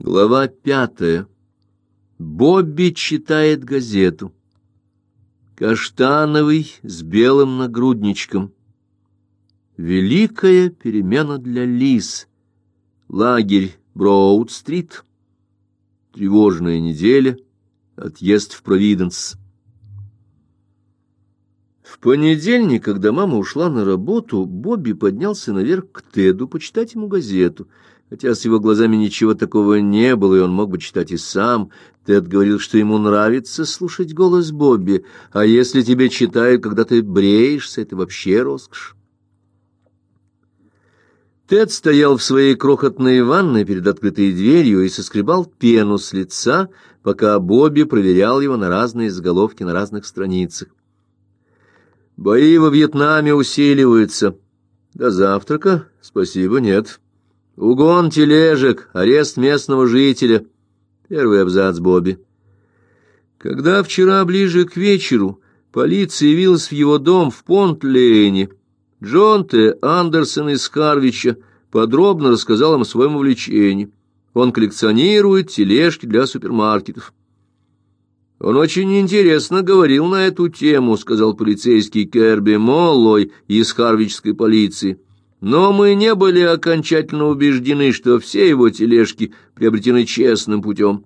Глава пятая. Бобби читает газету. Каштановый с белым нагрудничком. Великая перемена для Лис. Лагерь Броуд-стрит. Тревожная неделя. Отъезд в Провиденс. В понедельник, когда мама ушла на работу, Бобби поднялся наверх к Теду почитать ему газету — Хотя с его глазами ничего такого не было, и он мог бы читать и сам. Тед говорил, что ему нравится слушать голос Бобби, а если тебе читают, когда ты бреешься, это вообще роскошь. Тед стоял в своей крохотной ванной перед открытой дверью и соскребал пену с лица, пока Бобби проверял его на разные заголовки на разных страницах. «Бои во Вьетнаме усиливаются. До завтрака? Спасибо, нет». Угон тележек, арест местного жителя. Первый абзац Бобби. Когда вчера ближе к вечеру полиция явилась в его дом в Понт-Лейне, Джон Т. Андерсон из Харвича подробно рассказал им о своем увлечении. Он коллекционирует тележки для супермаркетов. «Он очень интересно говорил на эту тему», — сказал полицейский Керби Моллой из харвичской полиции. Но мы не были окончательно убеждены, что все его тележки приобретены честным путем.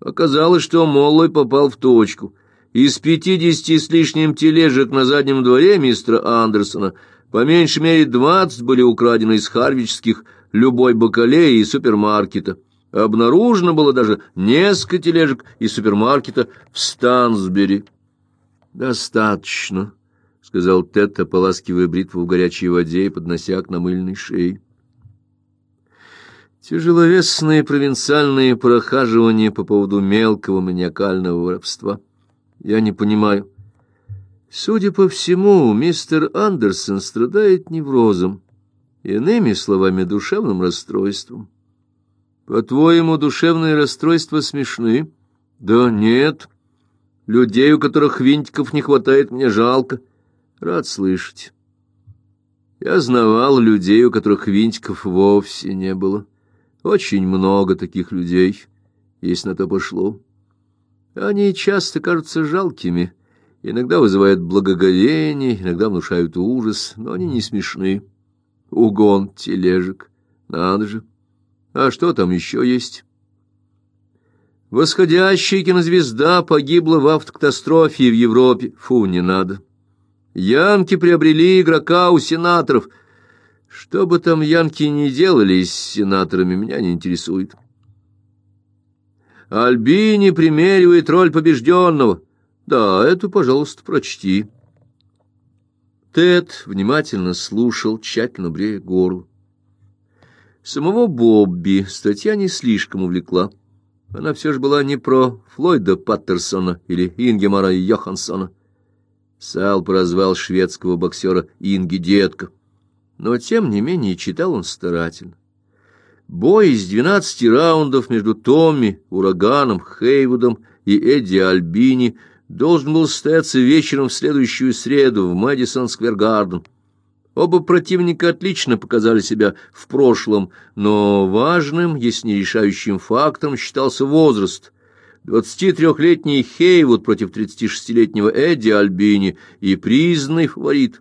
Оказалось, что Моллой попал в точку. Из пятидесяти с лишним тележек на заднем дворе мистера Андерсона по меньшей мере двадцать были украдены из харвичских любой бакалеи и супермаркета. Обнаружено было даже несколько тележек из супермаркета в Стансбери. «Достаточно», — сказал Тед, ополаскивая бритву в горячей воде и поднося к намыльной шее. Тяжеловесные провинциальные прохаживания по поводу мелкого маниакального воровства. Я не понимаю. Судя по всему, мистер Андерсон страдает неврозом, иными словами, душевным расстройством. По-твоему, душевные расстройства смешны? Да нет. Людей, у которых винтиков не хватает, мне жалко. — Рад слышать. Я знавал людей, у которых винтиков вовсе не было. Очень много таких людей, если на то пошло. Они часто кажутся жалкими, иногда вызывают благоговение, иногда внушают ужас, но они не смешны. Угон тележек, надо же. А что там еще есть? Восходящая кинозвезда погибла в автокатастрофе в Европе. Фу, не надо. Янки приобрели игрока у сенаторов. Что бы там янки ни делали с сенаторами, меня не интересует. Альбини примеривает роль побежденного. Да, эту, пожалуйста, прочти. Тед внимательно слушал, тщательно брея горло. Самого Бобби статья не слишком увлекла. Она все же была не про Флойда Паттерсона или Ингемара Йоханссона. Сал прозвал шведского боксера Инги Детка, но тем не менее читал он старательно. Бой из двенадцати раундов между Томми, Ураганом, Хейвудом и Эдди Альбини должен был состояться вечером в следующую среду в Мэдисон Сквер Гарден. Оба противника отлично показали себя в прошлом, но важным, если не решающим фактором считался возраст. 23-летний Хейвуд против 36-летнего Эдди Альбини и признанный фаворит.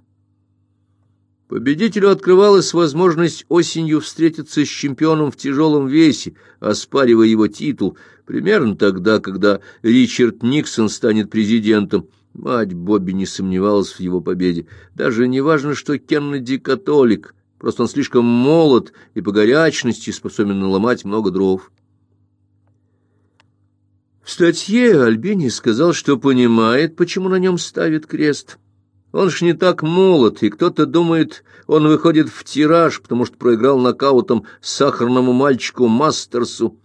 Победителю открывалась возможность осенью встретиться с чемпионом в тяжелом весе, оспаривая его титул, примерно тогда, когда Ричард Никсон станет президентом. Мать Бобби не сомневалась в его победе. Даже не важно, что Кеннеди католик, просто он слишком молод и по горячности способен наломать много дров. В статье Альбини сказал, что понимает, почему на нем ставит крест. Он ж не так молод, и кто-то думает, он выходит в тираж, потому что проиграл нокаутом сахарному мальчику Мастерсу.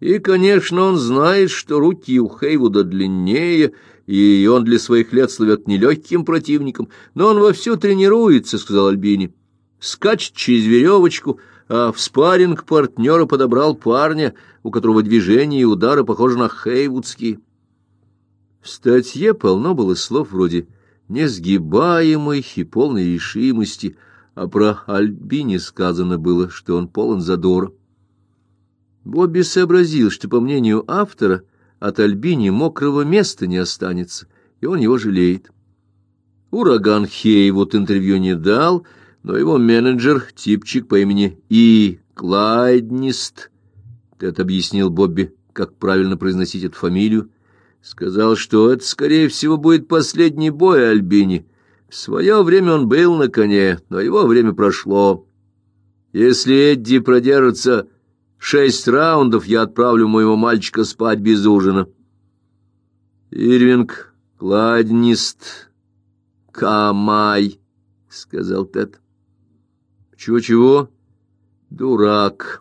И, конечно, он знает, что руки у Хейвуда длиннее, и он для своих лет слывет нелегким противником, но он вовсю тренируется, — сказал Альбини. Скачет через веревочку, а в спарринг партнера подобрал парня, у которого движения и удары похожи на хейвудские. В статье полно было слов вроде «несгибаемой» и «полной решимости», а про Альбини сказано было, что он полон задора. Бобби сообразил, что, по мнению автора, от Альбини мокрого места не останется, и он его жалеет. Ураган Хей вот интервью не дал, но его менеджер, типчик по имени И. Клайднист, Тед объяснил Бобби, как правильно произносить эту фамилию, сказал, что это, скорее всего, будет последний бой Альбини. В свое время он был на коне, но его время прошло. Если Эдди продержится шесть раундов, я отправлю моего мальчика спать без ужина. Ирвинг Кладнист Камай, — сказал Тед. Чего-чего? Дурак.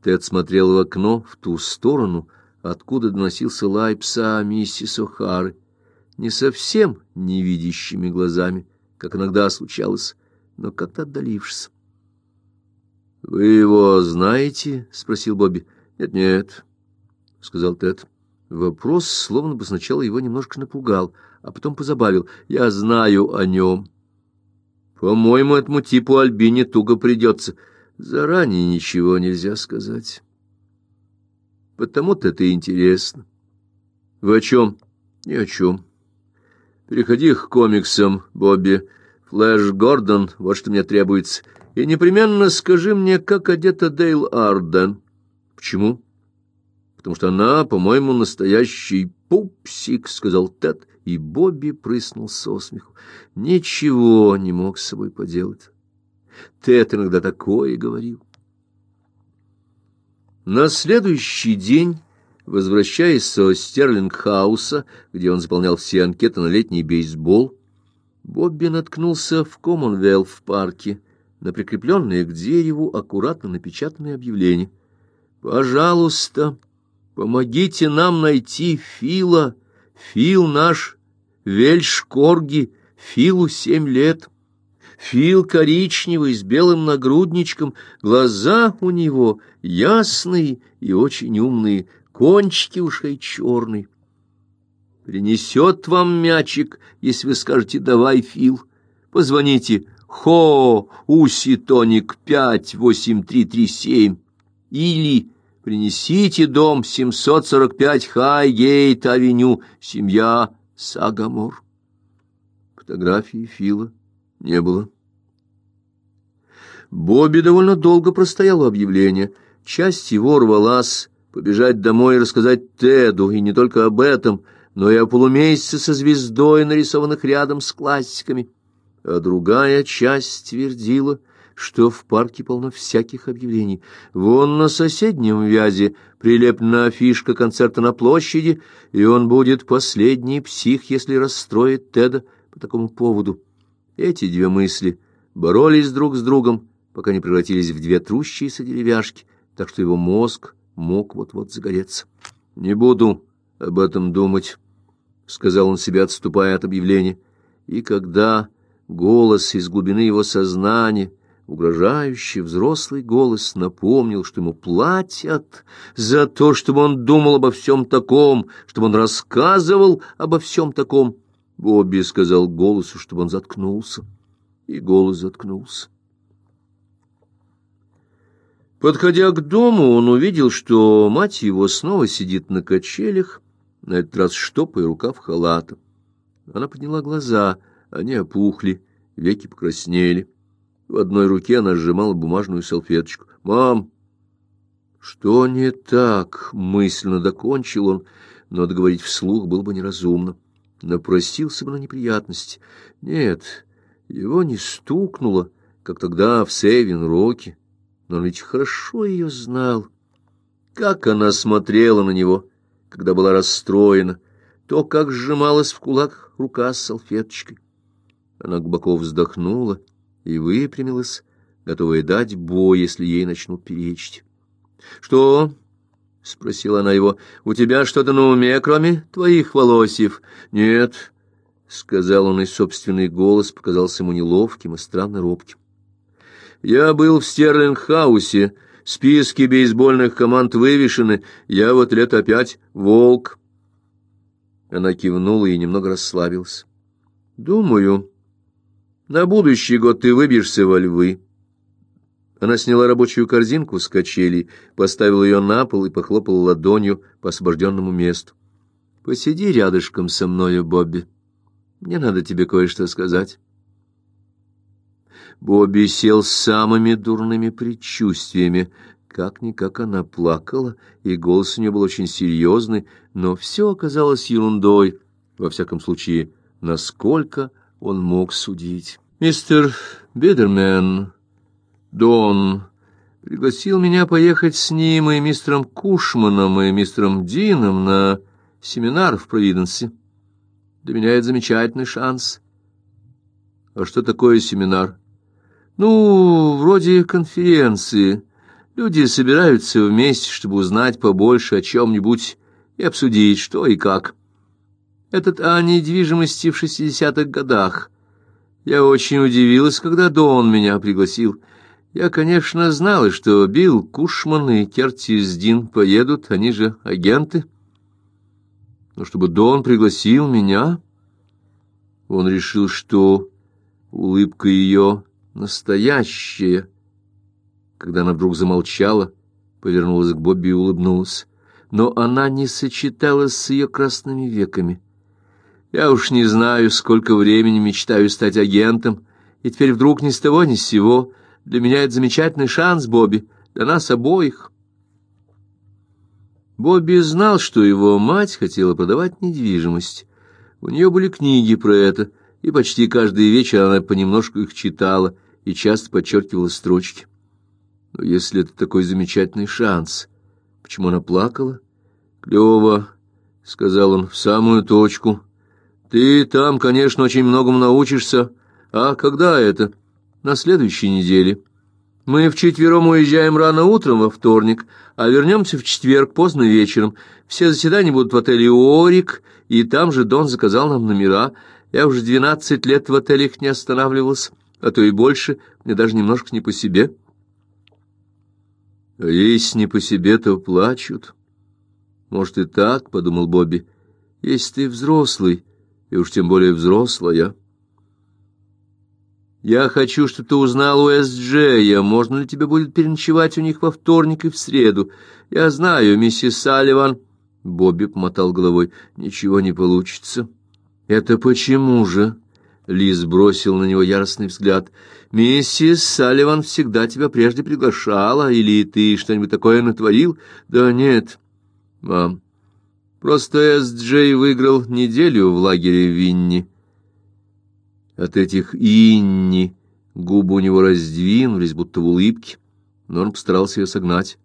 Тед смотрел в окно в ту сторону, откуда доносился лай пса миссис О'Хары. Не совсем невидящими глазами, как иногда случалось, но как-то отдалившись. — Вы его знаете? — спросил Бобби. Нет, — Нет-нет, — сказал Тед. Вопрос словно бы сначала его немножко напугал, а потом позабавил. — Я знаю о нем. — По-моему, этому типу Альбине туго придется. Заранее ничего нельзя сказать. Потому-то это интересно. — Вы о чем? — Ни о чем. Переходи к комиксам, Бобби. Флэш Гордон, вот что мне требуется. — и непременно скажи мне, как одета Дейл Арден. Почему? Потому что она, по-моему, настоящий пупсик, сказал Тед, и Бобби прыснул со смеху. Ничего не мог с собой поделать. Тед иногда такое говорил. На следующий день, возвращаясь со Стерлинг-хауса, где он заполнял все анкеты на летний бейсбол, Бобби наткнулся в Коммонвелл в парке, на прикрепленное к дереву аккуратно напечатанное объявление. «Пожалуйста, помогите нам найти Фила. Фил наш Вельшкорги, Филу семь лет». Фил коричневый, с белым нагрудничком, глаза у него ясные и очень умные, кончики ушей черные. Принесет вам мячик, если вы скажете «давай, Фил». Позвоните Хоуситоник 58337. Или принесите дом 745 Хайгейт Авеню, семья Сагамор. Фотографии Фила не было. Бобби довольно долго простоял у объявления. Часть его рвалась побежать домой и рассказать Теду, и не только об этом, но и о полумесяце со звездой, нарисованных рядом с классиками а другая часть твердила, что в парке полно всяких объявлений. Вон на соседнем вязе прилеплена афишка концерта на площади, и он будет последний псих, если расстроит Теда по такому поводу. Эти две мысли боролись друг с другом, пока не превратились в две трущиеся деревяшки, так что его мозг мог вот-вот загореться. «Не буду об этом думать», — сказал он себе, отступая от объявления. И когда Голос из глубины его сознания, угрожающий взрослый голос, напомнил, что ему платят за то, чтобы он думал обо всем таком, чтобы он рассказывал обо всем таком. Бобби сказал голосу, чтобы он заткнулся, и голос заткнулся. Подходя к дому, он увидел, что мать его снова сидит на качелях, на этот раз штопая рукав халата. Она подняла глаза — они опухли, веки покраснели. В одной руке она сжимала бумажную салфеточку. «Мам!» «Что не так?» — мысленно докончил он, но договорить вслух было бы неразумно. Напросился бы на неприятности. Нет, его не стукнуло, как тогда в Сейвин-Роке, но он ведь хорошо ее знал. Как она смотрела на него, когда была расстроена, то, как сжималась в кулак рука с салфеточкой. Она глубоко вздохнула и выпрямилась, готовая дать бой, если ей начнут перечить. — Что? — спросила она его. — У тебя что-то на уме, кроме твоих волосьев? — Нет, — сказал он, и собственный голос показался ему неловким и странно робким. — Я был в Стерлинг-хаусе. Списки бейсбольных команд вывешены. Я вот лет опять волк. Она кивнула и немного расслабилась. — Думаю... На будущий год ты выбьешься во львы. Она сняла рабочую корзинку с качелей, поставила ее на пол и похлопала ладонью по освобожденному месту. «Посиди рядышком со мною, Бобби. Мне надо тебе кое-что сказать». Бобби сел с самыми дурными предчувствиями. Как-никак она плакала, и голос у нее был очень серьезный, но все оказалось ерундой, во всяком случае, насколько он мог судить. «Мистер Бидермен, Дон, пригласил меня поехать с ним и мистером Кушманом и мистером Дином на семинар в Провиденсе. Для меня это замечательный шанс». «А что такое семинар?» Ну, вроде конференции. Люди собираются вместе, чтобы узнать побольше о чем-нибудь и обсудить, что и как. Этот о недвижимости в шестидесятых годах. Я очень удивилась, когда Дон меня пригласил. Я, конечно, знала, что Билл Кушман и Кертис Дин поедут, они же агенты. Но чтобы Дон пригласил меня... Он решил, что улыбка ее настоящее. Когда она вдруг замолчала, повернулась к Бобби и улыбнулась. Но она не сочеталась с ее красными веками. Я уж не знаю, сколько времени мечтаю стать агентом, и теперь вдруг ни с того ни с сего. Для меня это замечательный шанс, Бобби, для нас обоих. Бобби знал, что его мать хотела продавать недвижимость. У нее были книги про это, и почти каждый вечер она понемножку их читала — и часто подчеркивала строчки. Но если это такой замечательный шанс, почему она плакала? Клево, — сказал он, — в самую точку. Ты там, конечно, очень многому научишься. А когда это? На следующей неделе. Мы вчетвером уезжаем рано утром во вторник, а вернемся в четверг поздно вечером. Все заседания будут в отеле «Орик», и там же Дон заказал нам номера. Я уже двенадцать лет в отелях не останавливался а то и больше, мне даже немножко не по себе. А если не по себе, то плачут. Может и так, — подумал Бобби, — если ты взрослый, и уж тем более взрослая. Я хочу, чтобы ты узнал у Эс-Джея, можно ли тебе будет переночевать у них во вторник и в среду. Я знаю, миссис Салливан... Бобби помотал головой. Ничего не получится. Это почему же? Лиз бросил на него яростный взгляд. «Миссис Салливан всегда тебя прежде приглашала, или ты что-нибудь такое натворил?» «Да нет, мам. Просто Эс-Джей выиграл неделю в лагере Винни». От этих «инни» губы у него раздвинулись, будто в улыбке, но он постарался ее согнать.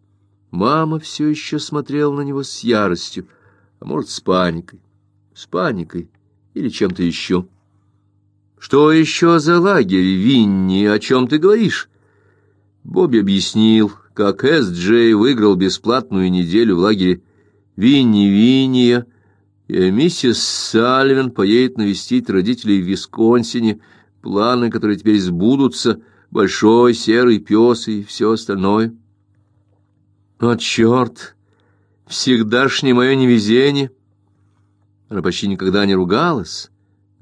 Мама все еще смотрела на него с яростью, а может, с паникой, с паникой или чем-то еще. «Что еще за лагерь, Винни? О чем ты говоришь?» Бобби объяснил, как Эс-Джей выиграл бесплатную неделю в лагере Винни-Винния, и миссис Сальвин поедет навестить родителей в Висконсине, планы, которые теперь сбудутся, большой серый пес и все остальное. «О, черт! Всегдашнее мое невезение!» Она почти никогда не ругалась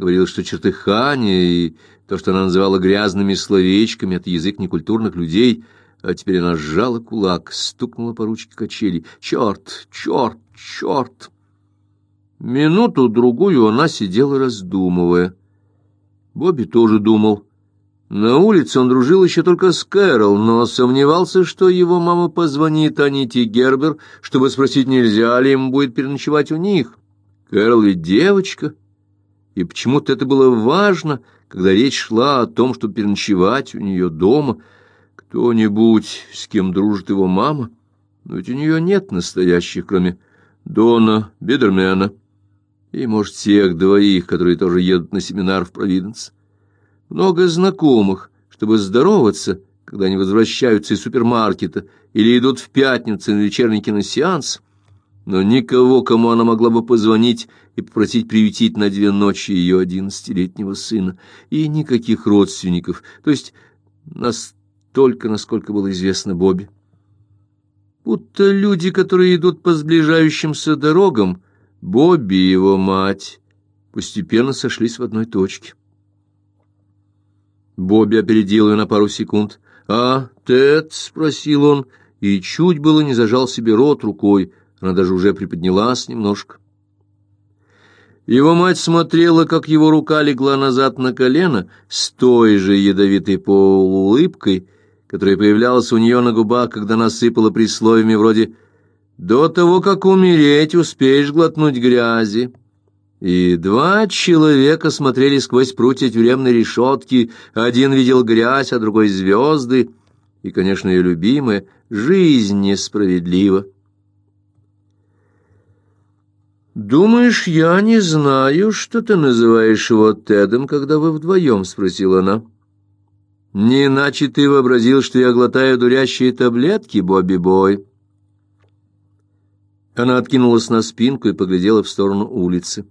говорила, что чертыхание и то, что она называла грязными словечками, это язык некультурных людей, а теперь она сжала кулак, стукнула по ручке качели. «Черт! Черт! Черт!» Минуту-другую она сидела, раздумывая. Бобби тоже думал. На улице он дружил еще только с Кэрол, но сомневался, что его мама позвонит Аните Гербер, чтобы спросить, нельзя ли ему будет переночевать у них. Кэрол ведь девочка и почему-то это было важно, когда речь шла о том, чтобы переночевать у нее дома. Кто-нибудь, с кем дружит его мама, но ведь у нее нет настоящих, кроме Дона Бедермена и, может, тех двоих, которые тоже едут на семинар в Провиденс. Много знакомых, чтобы здороваться, когда они возвращаются из супермаркета или идут в пятницу на вечерний киносеанс — но никого, кому она могла бы позвонить и попросить приютить на две ночи ее одиннадцатилетнего сына, и никаких родственников, то есть настолько, насколько было известно Бобби. Будто люди, которые идут по сближающимся дорогам, Бобби и его мать, постепенно сошлись в одной точке. Бобби опередил ее на пару секунд. «А, Тед?» — спросил он, и чуть было не зажал себе рот рукой. Она даже уже приподнялась немножко. Его мать смотрела, как его рука легла назад на колено, с той же ядовитой полуулыбкой, которая появлялась у нее на губах, когда насыпала присловиями вроде «До того, как умереть, успеешь глотнуть грязи». И два человека смотрели сквозь прутья тюремной решетки, один видел грязь, а другой — звезды, и, конечно, ее любимая — жизнь несправедлива. «Думаешь, я не знаю, что ты называешь его Тедом, когда вы вдвоем?» — спросила она. «Не иначе ты вообразил, что я глотаю дурящие таблетки, Бобби-бой». Она откинулась на спинку и поглядела в сторону улицы.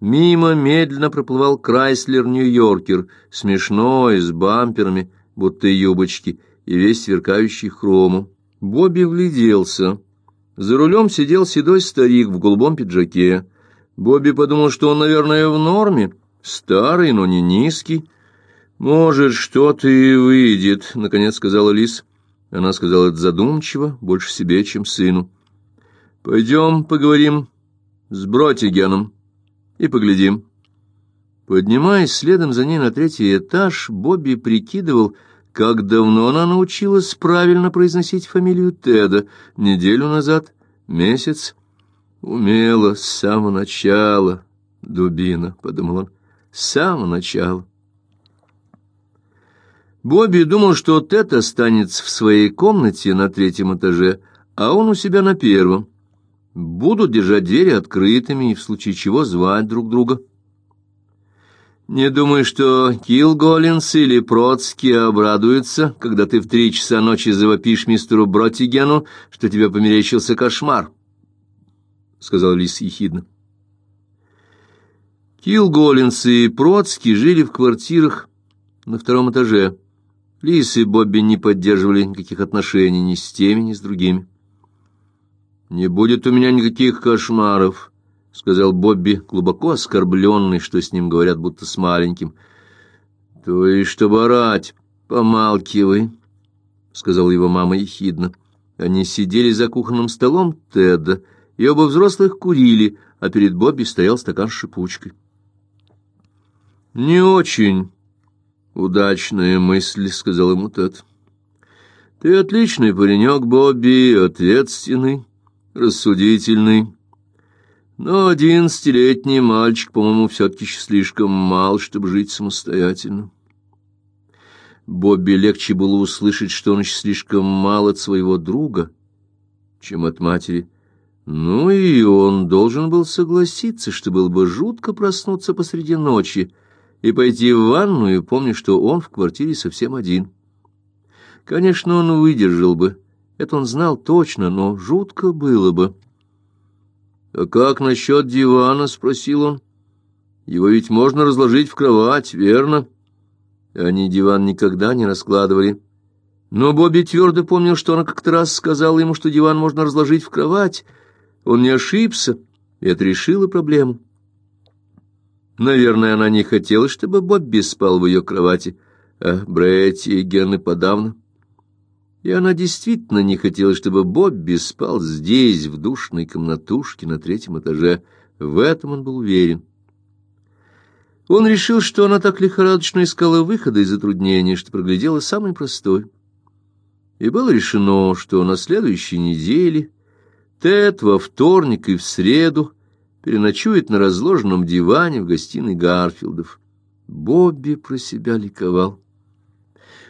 Мимо медленно проплывал Крайслер Нью-Йоркер, смешной, с бамперами, будто юбочки, и весь сверкающий хрому. Бобби вгляделся. За рулем сидел седой старик в голубом пиджаке. Бобби подумал, что он, наверное, в норме, старый, но не низкий. «Может, что-то и выйдет», — наконец сказала Лис. Она сказала это задумчиво, больше себе, чем сыну. «Пойдем поговорим с Бротигеном и поглядим». Поднимаясь следом за ней на третий этаж, Бобби прикидывал, как давно она научилась правильно произносить фамилию Теда? Неделю назад? Месяц? Умела с самого начала, дубина, — подумал он, — с самого начала. Бобби думал, что Тед останется в своей комнате на третьем этаже, а он у себя на первом. Будут держать двери открытыми и в случае чего звать друг друга. Не думаю, что Килголинс или Процки обрадуются, когда ты в три часа ночи завопишь мистеру Бротигену, что тебе померещился кошмар, — сказал Лис ехидно. Килголинс и Процки жили в квартирах на втором этаже. Лис и Бобби не поддерживали никаких отношений ни с теми, ни с другими. «Не будет у меня никаких кошмаров», — сказал Бобби, глубоко оскорбленный, что с ним говорят, будто с маленьким. — То есть, чтобы орать, помалкивай, — сказала его мама ехидно. Они сидели за кухонным столом Теда, и оба взрослых курили, а перед Бобби стоял стакан с шипучкой. — Не очень удачная мысль, — сказал ему Тед. — Ты отличный паренек, Бобби, ответственный, рассудительный. Но одиннадцатилетний мальчик, по-моему, все-таки слишком мал, чтобы жить самостоятельно. Бобби легче было услышать, что он еще слишком мал от своего друга, чем от матери. Ну и он должен был согласиться, что было бы жутко проснуться посреди ночи и пойти в ванную, помня, что он в квартире совсем один. Конечно, он выдержал бы, это он знал точно, но жутко было бы. «А как насчет дивана?» — спросил он. «Его ведь можно разложить в кровать, верно?» Они диван никогда не раскладывали. Но Бобби твердо помнил, что она как-то раз сказала ему, что диван можно разложить в кровать. Он не ошибся, и это решило проблему. Наверное, она не хотела, чтобы Бобби спал в ее кровати, а Бретти и Генны подавно. И она действительно не хотела, чтобы Бобби спал здесь, в душной комнатушке на третьем этаже. В этом он был уверен. Он решил, что она так лихорадочно искала выхода из затруднения, что проглядела самый простой. И было решено, что на следующей неделе Тед во вторник и в среду переночует на разложенном диване в гостиной Гарфилдов. Бобби про себя ликовал.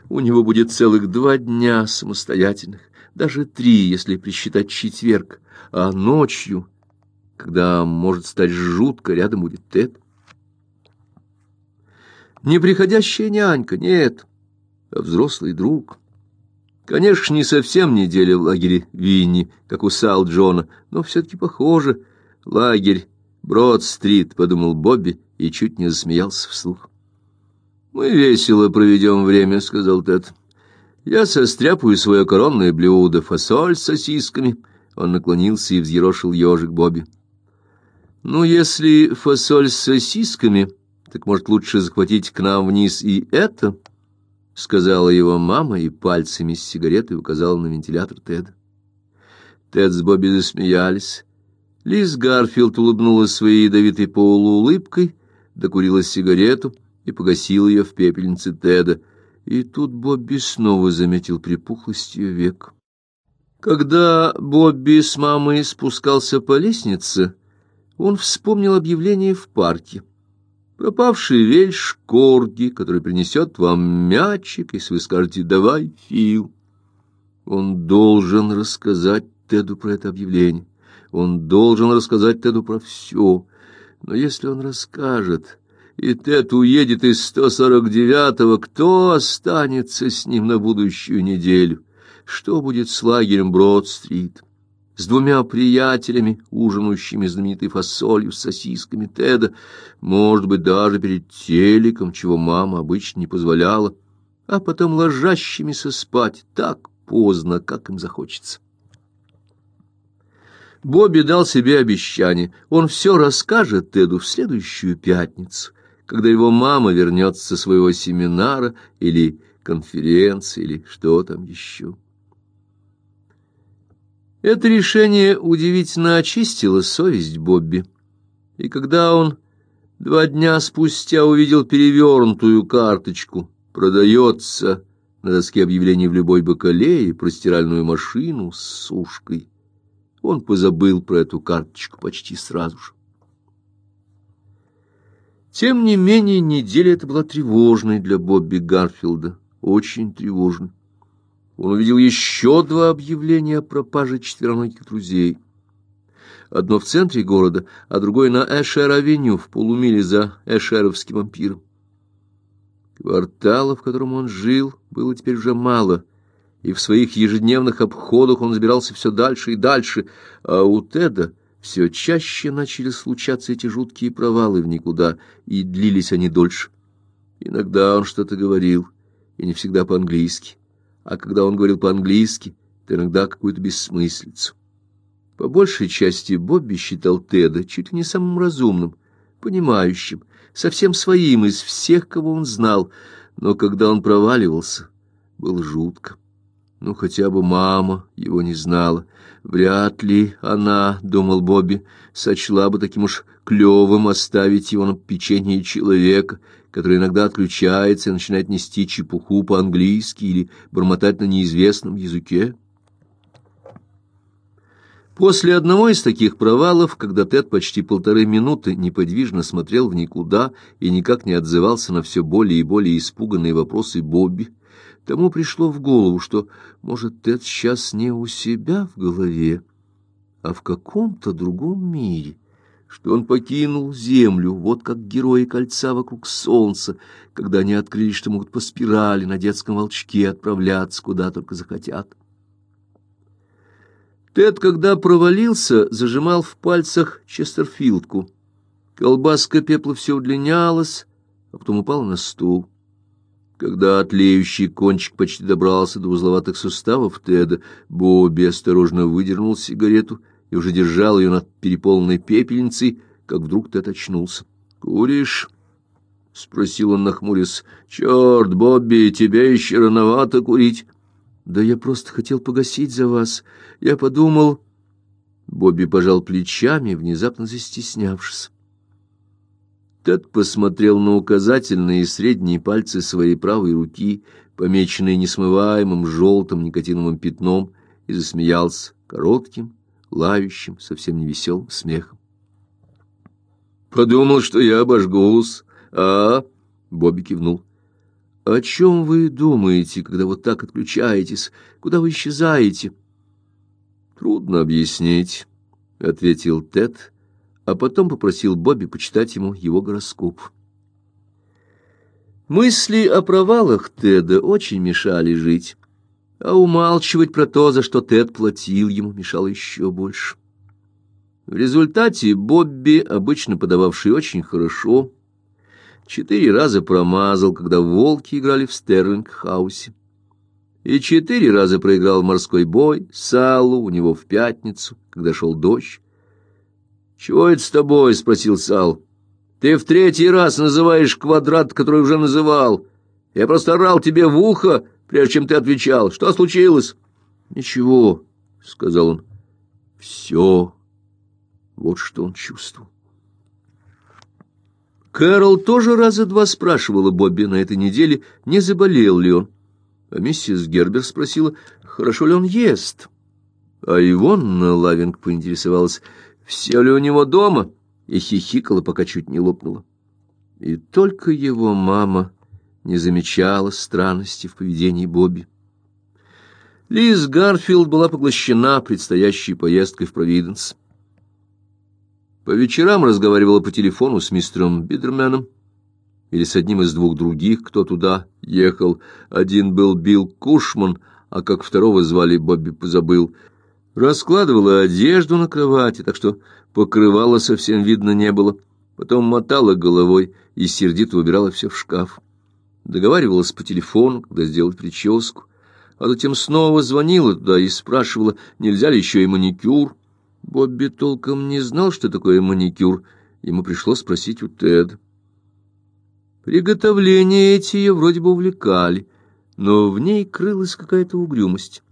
У него будет целых два дня самостоятельных, даже три, если присчитать четверг, а ночью, когда может стать жутко, рядом будет Тед. Не приходящая нянька, нет, а взрослый друг. Конечно, не совсем неделя в лагере Винни, как у Сал Джона, но все-таки похоже. Лагерь Брод-стрит, — подумал Бобби и чуть не засмеялся вслух. «Мы весело проведем время», — сказал Тед. «Я состряпаю свое коронное блюдо, фасоль с сосисками». Он наклонился и взъерошил ежик Бобби. «Ну, если фасоль с сосисками, так, может, лучше захватить к нам вниз и это?» — сказала его мама и пальцами с сигаретой указала на вентилятор Теда. Тед с Бобби засмеялись. Лиз Гарфилд улыбнулась своей ядовитой полуулыбкой, докурила сигарету и погасила ее в пепельнице Теда. И тут Бобби снова заметил припухлость ее век. Когда Бобби с мамой спускался по лестнице, он вспомнил объявление в парке. Пропавший вельш Корги, который принесет вам мячик, если вы скажете «давай, Фил». Он должен рассказать Теду про это объявление. Он должен рассказать Теду про все. Но если он расскажет, и Тед уедет из 149-го, кто останется с ним на будущую неделю? Что будет с лагерем Брод-стрит? с двумя приятелями, ужинающими знаменитой фасолью с сосисками Теда, может быть, даже перед телеком, чего мама обычно не позволяла, а потом ложащимися спать так поздно, как им захочется. Бобби дал себе обещание, он все расскажет Теду в следующую пятницу, когда его мама вернется со своего семинара или конференции, или что там еще. Это решение удивительно очистило совесть Бобби. И когда он два дня спустя увидел перевернутую карточку «Продается» на доске объявлений в любой бакалее про стиральную машину с сушкой, он позабыл про эту карточку почти сразу же. Тем не менее, неделя эта была тревожной для Бобби Гарфилда, очень тревожной он увидел еще два объявления о пропаже четвероногих друзей. Одно в центре города, а другое на Эшер-авеню в полумиле за Эшеровским ампиром. Квартала, в котором он жил, было теперь уже мало, и в своих ежедневных обходах он забирался все дальше и дальше, а у Теда все чаще начали случаться эти жуткие провалы в никуда, и длились они дольше. Иногда он что-то говорил, и не всегда по-английски а когда он говорил по-английски, то иногда какую-то бессмыслицу. По большей части Бобби считал Теда чуть ли не самым разумным, понимающим, совсем своим из всех, кого он знал, но когда он проваливался, было жутко. Ну, хотя бы мама его не знала. Вряд ли она, — думал Бобби, — сочла бы таким уж клевым оставить его на печенье человека, который иногда отключается и начинает нести чепуху по-английски или бормотать на неизвестном языке. После одного из таких провалов, когда Тед почти полторы минуты неподвижно смотрел в никуда и никак не отзывался на все более и более испуганные вопросы Бобби, тому пришло в голову, что, может, Тед сейчас не у себя в голове, а в каком-то другом мире что он покинул землю, вот как герои кольца вокруг солнца, когда они открыли, что могут по спирали на детском волчке отправляться куда только захотят. Тед, когда провалился, зажимал в пальцах Честерфилдку. Колбаска пепла все удлинялась, а потом упала на стул. Когда отлеющий кончик почти добрался до узловатых суставов Теда, Бобби осторожно выдернул сигарету — и уже держал ее над переполненной пепельницей, как вдруг Тед очнулся. «Куришь?» — спросил он, нахмурясь. «Черт, Бобби, тебе еще рановато курить». «Да я просто хотел погасить за вас. Я подумал...» Бобби пожал плечами, внезапно застеснявшись. Тед посмотрел на указательные и средние пальцы своей правой руки, помеченные несмываемым желтым никотиновым пятном, и засмеялся коротким, лающим, совсем не веселым смехом. «Подумал, что я обожгусь, а...» — Бобби кивнул. «О чем вы думаете, когда вот так отключаетесь? Куда вы исчезаете?» «Трудно объяснить», — ответил Тед, а потом попросил Бобби почитать ему его гороскоп. Мысли о провалах Теда очень мешали жить а умалчивать про то, за что Тед платил ему, мешало еще больше. В результате Бобби, обычно подававший очень хорошо, четыре раза промазал, когда волки играли в Стерлинг-хаусе. И четыре раза проиграл морской бой Салу у него в пятницу, когда шел дождь. «Чего это с тобой?» — спросил Сал. «Ты в третий раз называешь квадрат, который уже называл». Я просто орал тебе в ухо, прежде чем ты отвечал. Что случилось?» «Ничего», — сказал он. «Все». Вот что он чувствовал. Кэрол тоже раза два спрашивала Бобби на этой неделе, не заболел ли он. А миссис Гербер спросила, хорошо ли он ест. А Ивонна Лавинг поинтересовалась, все ли у него дома, и хихикала, пока чуть не лопнула. И только его мама не замечала странности в поведении Бобби. Лиз Гарфилд была поглощена предстоящей поездкой в Провиденс. По вечерам разговаривала по телефону с мистером Бидерменом или с одним из двух других, кто туда ехал. Один был Билл Кушман, а как второго звали Бобби позабыл. Раскладывала одежду на кровати, так что покрывала совсем видно не было. Потом мотала головой и сердито убирала все в шкаф. Договаривалась по телефону, когда сделать прическу, а затем снова звонила туда и спрашивала, нельзя ли еще и маникюр. Бобби толком не знал, что такое маникюр. Ему пришлось спросить у Тед. Приготовления эти ее вроде бы увлекали, но в ней крылась какая-то угрюмость.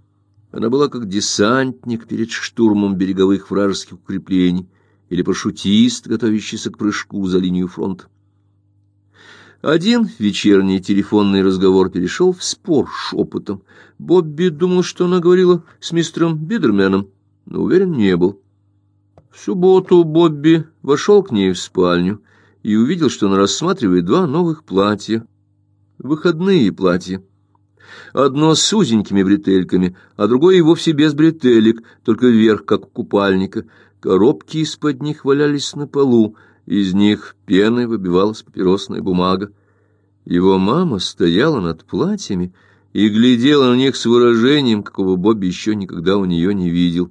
Она была как десантник перед штурмом береговых вражеских укреплений или парашютист, готовящийся к прыжку за линию фронта. Один вечерний телефонный разговор перешел в спор шепотом. Бобби думал, что она говорила с мистером Бидерменом, но уверен не был. В субботу Бобби вошел к ней в спальню и увидел, что она рассматривает два новых платья. Выходные платья. Одно с узенькими бретельками, а другое и вовсе без бретелек, только вверх, как у купальника. Коробки из-под них валялись на полу, из них пеной выбивалась папиросная бумага. Его мама стояла над платьями и глядела на них с выражением, какого Бобби еще никогда у нее не видел.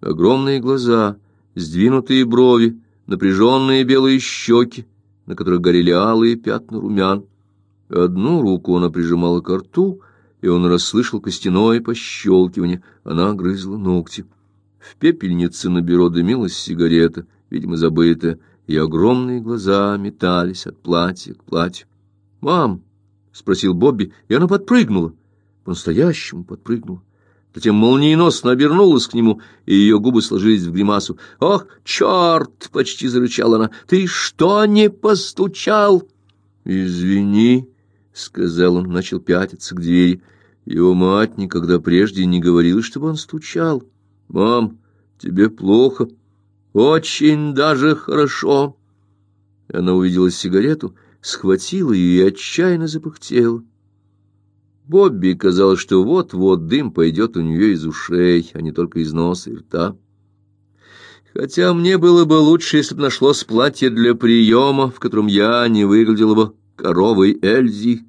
Огромные глаза, сдвинутые брови, напряженные белые щеки, на которых горели алые пятна румян. Одну руку она прижимала к рту, и он расслышал костяное пощелкивание. Она грызла ногти. В пепельнице на бюро дымилась сигарета, видимо, забытая, и огромные глаза метались от платья к платью. «Мам!» — спросил Бобби, и она подпрыгнула. По-настоящему подпрыгнула затем молниеносно обернулась к нему, и ее губы сложились в гримасу. «Ох, черт!» — почти зарычала она. «Ты что не постучал?» «Извини», — сказал он, начал пятиться к двери. Его мать никогда прежде не говорила, чтобы он стучал. «Мам, тебе плохо?» «Очень даже хорошо». Она увидела сигарету, схватила ее и отчаянно запыхтела. Бобби казалось, что вот-вот дым пойдет у нее из ушей, а не только из носа и рта. Хотя мне было бы лучше, если бы нашлось платье для приема, в котором я не выглядела бы коровой Эльзи.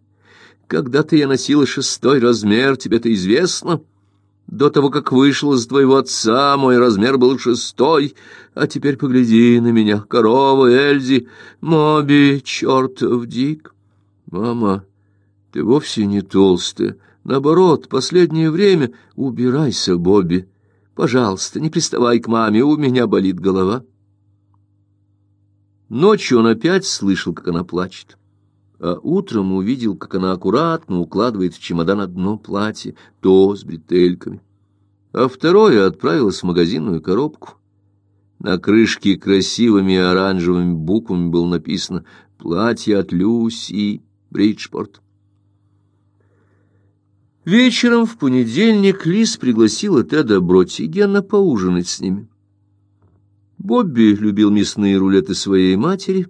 Когда-то я носила шестой размер, тебе-то известно. До того, как вышел из твоего отца, мой размер был шестой, а теперь погляди на меня, корова Эльзи, Моби, чертов дик. Мама... Ты вовсе не толстая. Наоборот, последнее время убирайся, Бобби. Пожалуйста, не приставай к маме, у меня болит голова. Ночью он опять слышал, как она плачет. А утром увидел, как она аккуратно укладывает в чемодан одно платье, то с бретельками. А второе отправилось в магазинную коробку. На крышке красивыми оранжевыми буквами было написано «Платье от Люси Бриджпорт». Вечером в понедельник Лиз пригласила Теда Бротигена поужинать с ними. Бобби любил мясные рулеты своей матери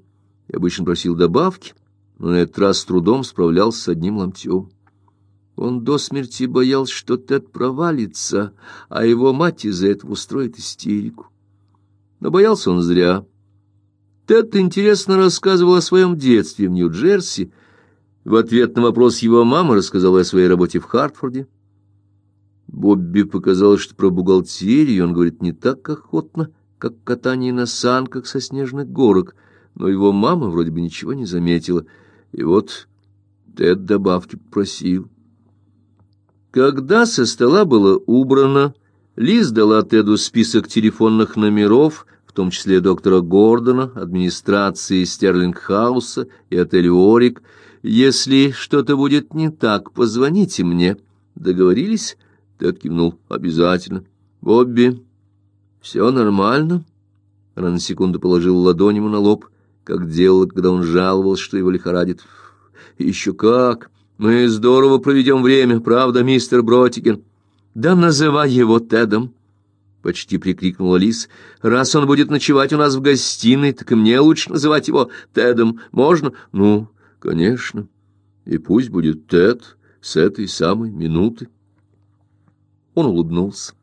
и обычно просил добавки, но на этот раз с трудом справлялся с одним ломтем. Он до смерти боялся, что Тед провалится, а его мать из-за этого устроит истерику. Но боялся он зря. Тед интересно рассказывал о своем детстве в Нью-Джерси, в ответ на вопрос его мама рассказала о своей работе в Хартфорде. Бобби показалось, что про бухгалтерию он говорит не так охотно, как катание на санках со снежных горок, но его мама вроде бы ничего не заметила. И вот Тед добавки попросил. Когда со стола было убрано, Лиз дала Теду список телефонных номеров, в том числе доктора Гордона, администрации Стерлинг-хауса и отеля «Орик», Если что-то будет не так, позвоните мне. Договорились? Тед кивнул. Обязательно. Бобби, все нормально? Она на секунду положила ладонь ему на лоб, как делала, когда он жаловался, что его лихорадит. Еще как! Мы здорово проведем время, правда, мистер Бротиген? Да называй его Тедом. Почти прикрикнула Лис. Раз он будет ночевать у нас в гостиной, так и мне лучше называть его Тедом. Можно? Ну, конечно. И пусть будет Тед с этой самой минуты. Он улыбнулся.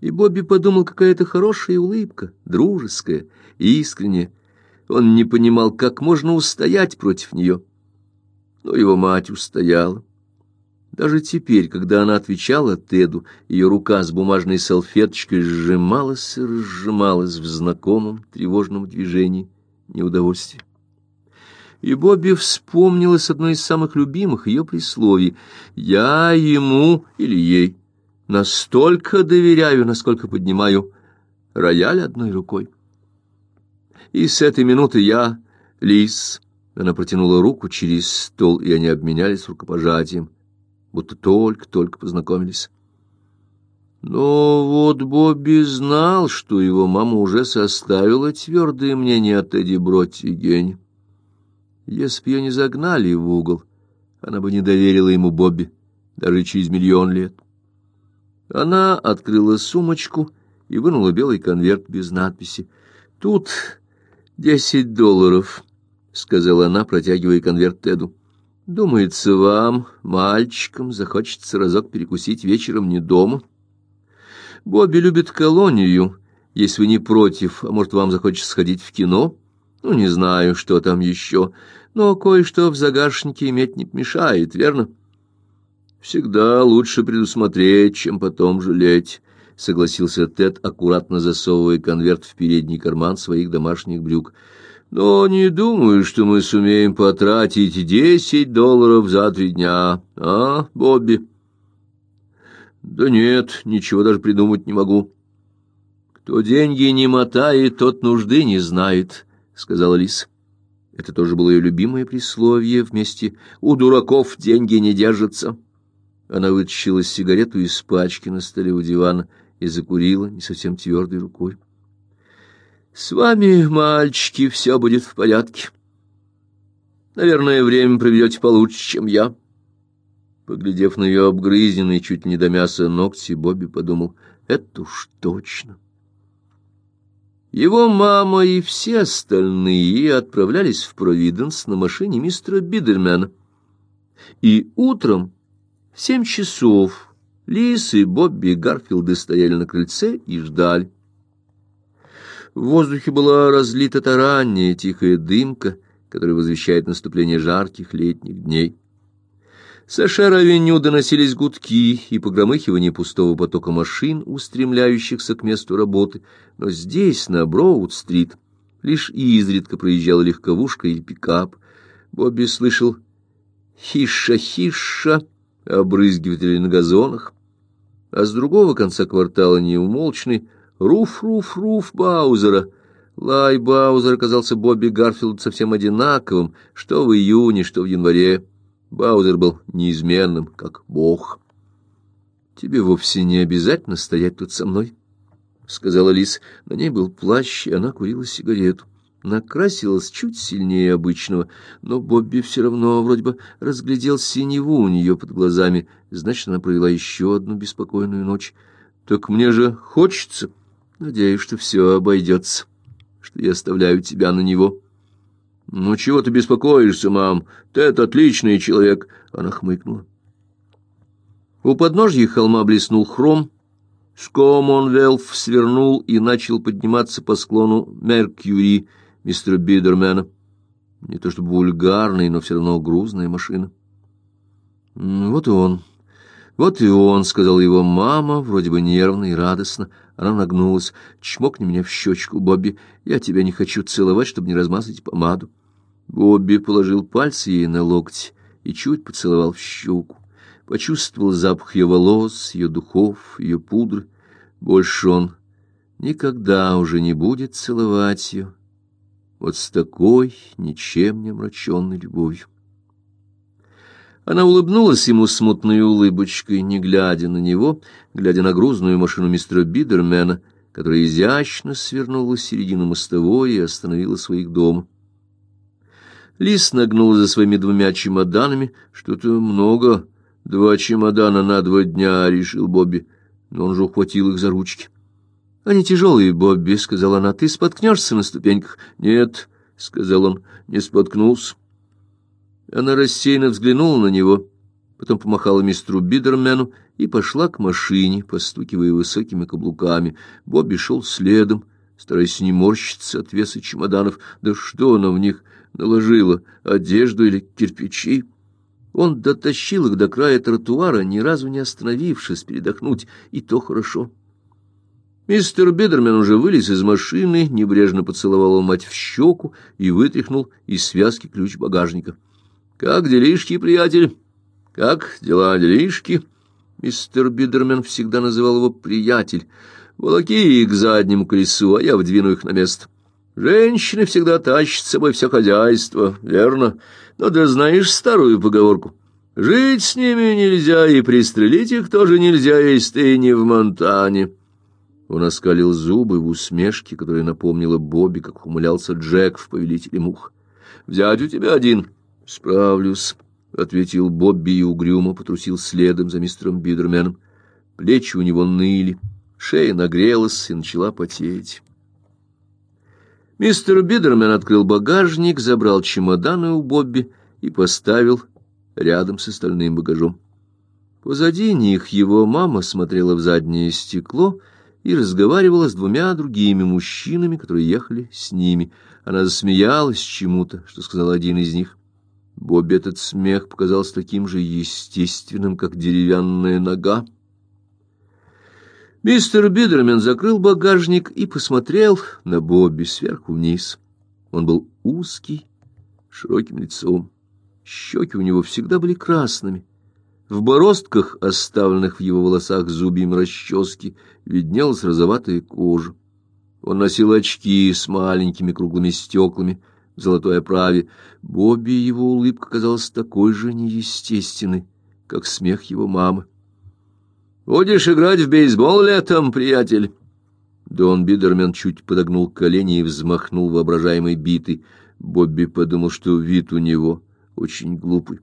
И Бобби подумал, какая это хорошая улыбка, дружеская, искренняя. Он не понимал, как можно устоять против нее. Но его мать устояла. Даже теперь, когда она отвечала Теду, ее рука с бумажной салфеточкой сжималась и разжималась в знакомом тревожном движении неудовольствия. И Бобби вспомнилось одно из самых любимых ее присловий «Я ему или ей настолько доверяю, насколько поднимаю рояль одной рукой». И с этой минуты я, Лис, она протянула руку через стол, и они обменялись рукопожатием, будто только-только познакомились. Но вот Бобби знал, что его мама уже составила твердое мнение о Тедди Бротти Гене. Если бы ее не загнали в угол, она бы не доверила ему Бобби даже через миллион лет. Она открыла сумочку и вынула белый конверт без надписи. «Тут десять долларов». — сказала она, протягивая конверт Теду. «Думается, вам, мальчикам, захочется разок перекусить вечером не дома. Бобби любит колонию, если вы не против, а может, вам захочется сходить в кино? Ну, не знаю, что там еще, но кое-что в загашнике иметь не помешает, верно?» «Всегда лучше предусмотреть, чем потом жалеть», — согласился Тед, аккуратно засовывая конверт в передний карман своих домашних брюк. Но не думаю, что мы сумеем потратить десять долларов за три дня, а, Бобби? Да нет, ничего даже придумать не могу. Кто деньги не мотает, тот нужды не знает, сказала Лис. Это тоже было ее любимое присловие вместе «У дураков деньги не держатся». Она вытащила сигарету из пачки на столе у дивана и закурила не совсем твердой рукой. С вами, мальчики, все будет в порядке. Наверное, время проведете получше, чем я. Поглядев на ее обгрызенные чуть не до мяса ногти, Бобби подумал, это уж точно. Его мама и все остальные отправлялись в Провиденс на машине мистера Бидермена. И утром в семь часов Лис и Бобби и Гарфилды стояли на крыльце и ждали. В воздухе была разлита та ранняя тихая дымка, которая возвещает наступление жарких летних дней. С Ашер-авеню доносились гудки и погромыхивание густого потока машин, устремляющихся к месту работы, но здесь, на Броуд-стрит, лишь изредка проезжала легковушка или пикап. Бобби слышал «хиша-хиша», обрызгиватели на газонах, а с другого конца квартала неумолчный Руф-руф-руф Баузера. Лай Баузера казался Бобби Гарфилду совсем одинаковым, что в июне, что в январе. Баузер был неизменным, как бог. «Тебе вовсе не обязательно стоять тут со мной», — сказала Лис. На ней был плащ, и она курила сигарету. Накрасилась чуть сильнее обычного, но Бобби все равно вроде бы разглядел синеву у нее под глазами. Значит, она провела еще одну беспокойную ночь. «Так мне же хочется...» Надеюсь, что все обойдется, что я оставляю тебя на него. Ну, чего ты беспокоишься, мам? Тед отличный человек, она хмыкнула. У подножья холма блеснул хром. Скомонвелф свернул и начал подниматься по склону Меркьюри мистера Бидермена. Не то чтобы вульгарный, но все равно грузная машина. Вот и он. Вот и он, сказал его мама, вроде бы нервно и радостно. Она нагнулась. «Чмокни меня в щечку, Бобби. Я тебя не хочу целовать, чтобы не размазать помаду». Бобби положил пальцы ей на локти и чуть поцеловал в щеку. Почувствовал запах ее волос, ее духов, ее пудры. Больше он никогда уже не будет целовать ее. Вот с такой ничем не омраченной любовью. Она улыбнулась ему смутной улыбочкой, не глядя на него, глядя на грузную машину мистера Бидермена, которая изящно свернула с середины мостовой и остановила своих дома. Лис нагнула за своими двумя чемоданами. Что-то много. Два чемодана на два дня, — решил Бобби. Но он же ухватил их за ручки. — Они тяжелые, Бобби, — сказала она. — Ты споткнешься на ступеньках? — Нет, — сказал он, — не споткнулся. Она рассеянно взглянула на него, потом помахала мистеру Бидермену и пошла к машине, постукивая высокими каблуками. Бобби шел следом, стараясь не морщиться от веса чемоданов. Да что она в них наложила, одежду или кирпичи? Он дотащил их до края тротуара, ни разу не остановившись передохнуть, и то хорошо. Мистер Бидермен уже вылез из машины, небрежно поцеловал мать в щеку и вытряхнул из связки ключ багажника. «Как делишки, приятель? Как дела делишки?» Мистер Бидермен всегда называл его «приятель». «Волоки их к заднему колесу, а я вдвину их на место». Женщины всегда тащат с собой все хозяйство, верно? Но ты знаешь старую поговорку. Жить с ними нельзя, и пристрелить их тоже нельзя, если ты не в Монтане. Он оскалил зубы в усмешке, которая напомнила Бобби, как умылялся Джек в «Повелителе мух». «Взять у тебя один?» «Справлюсь», — ответил Бобби и угрюмо потрусил следом за мистером Бидерменом. Плечи у него ныли, шея нагрелась и начала потеть. Мистер Бидермен открыл багажник, забрал чемоданы у Бобби и поставил рядом с остальным багажом. Позади них его мама смотрела в заднее стекло и разговаривала с двумя другими мужчинами, которые ехали с ними. Она засмеялась чему-то, что сказал один из них. Бобби этот смех показался таким же естественным, как деревянная нога. Мистер Бидермен закрыл багажник и посмотрел на Бобби сверху вниз. Он был узкий, широким лицом. Щеки у него всегда были красными. В бороздках, оставленных в его волосах зубьем расчески, виднелась розоватая кожа. Он носил очки с маленькими круглыми стеклами в золотой оправе. Бобби его улыбка казалась такой же неестественной, как смех его мамы. Будешь играть в бейсбол летом, приятель? Дон Бидермен чуть подогнул колени и взмахнул воображаемой битой. Бобби подумал, что вид у него очень глупый.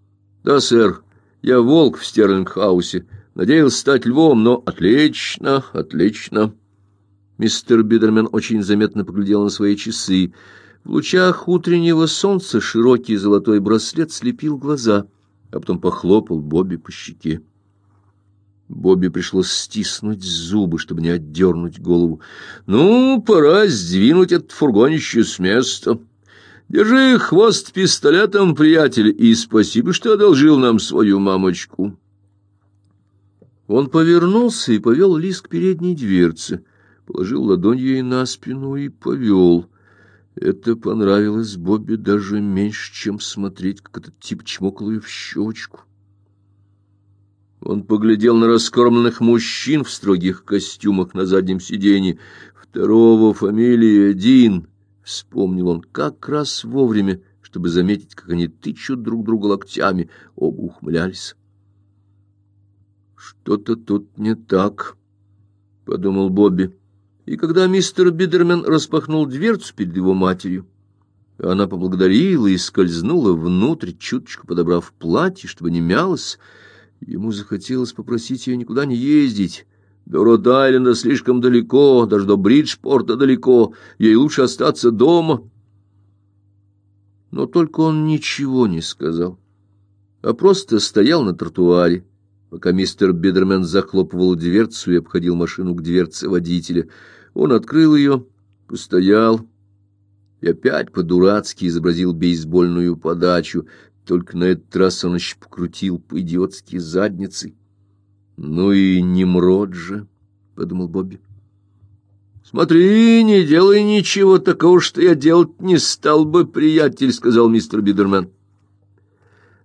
— Да, сэр, я волк в Стерлингхаусе. Надеялся стать львом, но отлично, отлично. Мистер Бидермен очень заметно поглядел на свои часы. В лучах утреннего солнца широкий золотой браслет слепил глаза, а потом похлопал Бобби по щеке. Бобби пришлось стиснуть зубы, чтобы не отдернуть голову. «Ну, пора сдвинуть это фургонище с места. Держи хвост пистолетом, приятель, и спасибо, что одолжил нам свою мамочку». Он повернулся и повел Лис к передней дверце, положил ладонь ей на спину и повел. Это понравилось Бобби даже меньше, чем смотреть, как этот тип чмокал ее в щечку. Он поглядел на раскормленных мужчин в строгих костюмах на заднем сиденье. Второго фамилия Дин. Вспомнил он как раз вовремя, чтобы заметить, как они тычут друг друга локтями. Оба ухмылялись. «Что-то тут не так», — подумал Бобби. И когда мистер Бидермен распахнул дверцу перед его матерью, она поблагодарила и скользнула внутрь, чуточку подобрав платье, чтобы не мялось, Ему захотелось попросить ее никуда не ездить. До Род-Айленда слишком далеко, даже до Бриджпорта далеко. Ей лучше остаться дома. Но только он ничего не сказал, а просто стоял на тротуаре, пока мистер Бидермен захлопывал дверцу и обходил машину к дверце водителя. Он открыл ее, постоял и опять по-дурацки изобразил бейсбольную подачу, только на этот раз он еще покрутил по-идиотски задницей. «Ну и Немрод же», — подумал Бобби. «Смотри, не делай ничего такого, что я делать не стал бы, приятель», — сказал мистер Бидермен.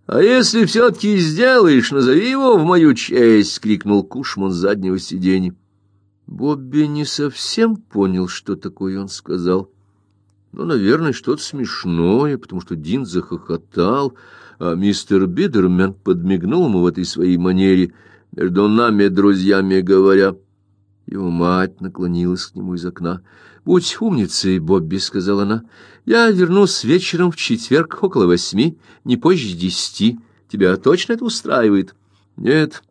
«А если все-таки сделаешь, назови его в мою честь!» — крикнул Кушман с заднего сиденья. Бобби не совсем понял, что такое он сказал, Ну, наверное, что-то смешное, потому что Дин захохотал, а мистер Бидермен подмигнул ему в этой своей манере, между нами, друзьями говоря. Его мать наклонилась к нему из окна. «Будь умницей, Бобби», — сказала она. «Я вернусь вечером в четверг около восьми, не позже десяти. Тебя точно это устраивает?» «Нет,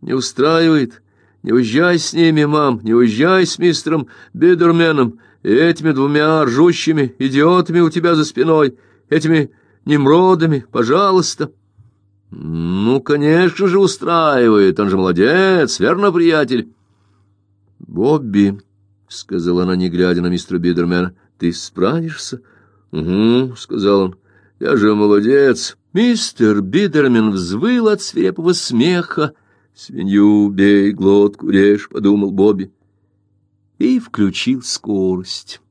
не устраивает. Не уезжай с ними, мам, не уезжай с мистером Бидерменом и этими двумя ржущими идиотами у тебя за спиной, этими немродами, пожалуйста». «Ну, конечно же, устраивает. Он же молодец, верно, приятель?» «Бобби», — сказала она, не глядя на мистера Бидермена, — «ты справишься?» «Угу», — сказал он, — «я же молодец». Мистер Бидермен взвыл от свирепого смеха. «Свинью бей, глотку режь», — подумал Бобби. И включил скорость.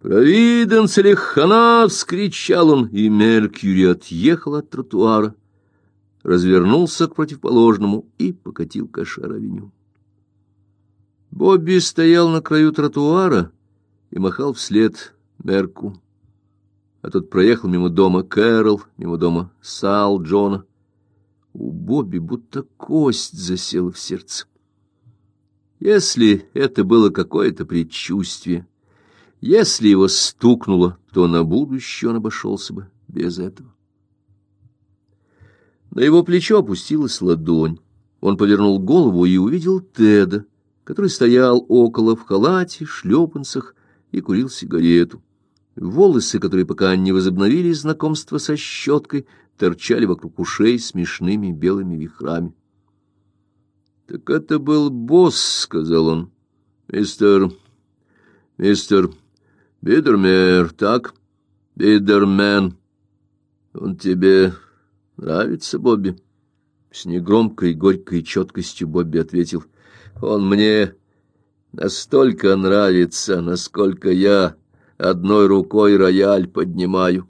«Провиденс или хана!» — вскричал он, и Меркьюри отъехал от тротуара, развернулся к противоположному и покатил к Ашар-авеню. Бобби стоял на краю тротуара и махал вслед Мерку. А тот проехал мимо дома Кэрол, мимо дома Сал Джона. У Бобби будто кость засела в сердце. Если это было какое-то предчувствие, если его стукнуло, то на будущее он обошелся бы без этого. На его плечо опустилась ладонь. Он повернул голову и увидел Теда, который стоял около в халате, шлепанцах и курил сигарету. Волосы, которые пока не возобновили знакомство со щеткой, торчали вокруг ушей смешными белыми вихрами. — Так это был босс, — сказал он. — Мистер... мистер... Бидермер, так? Бидермен. Он тебе нравится, Бобби? С негромкой, горькой четкостью Бобби ответил — он мне настолько нравится, насколько я одной рукой рояль поднимаю.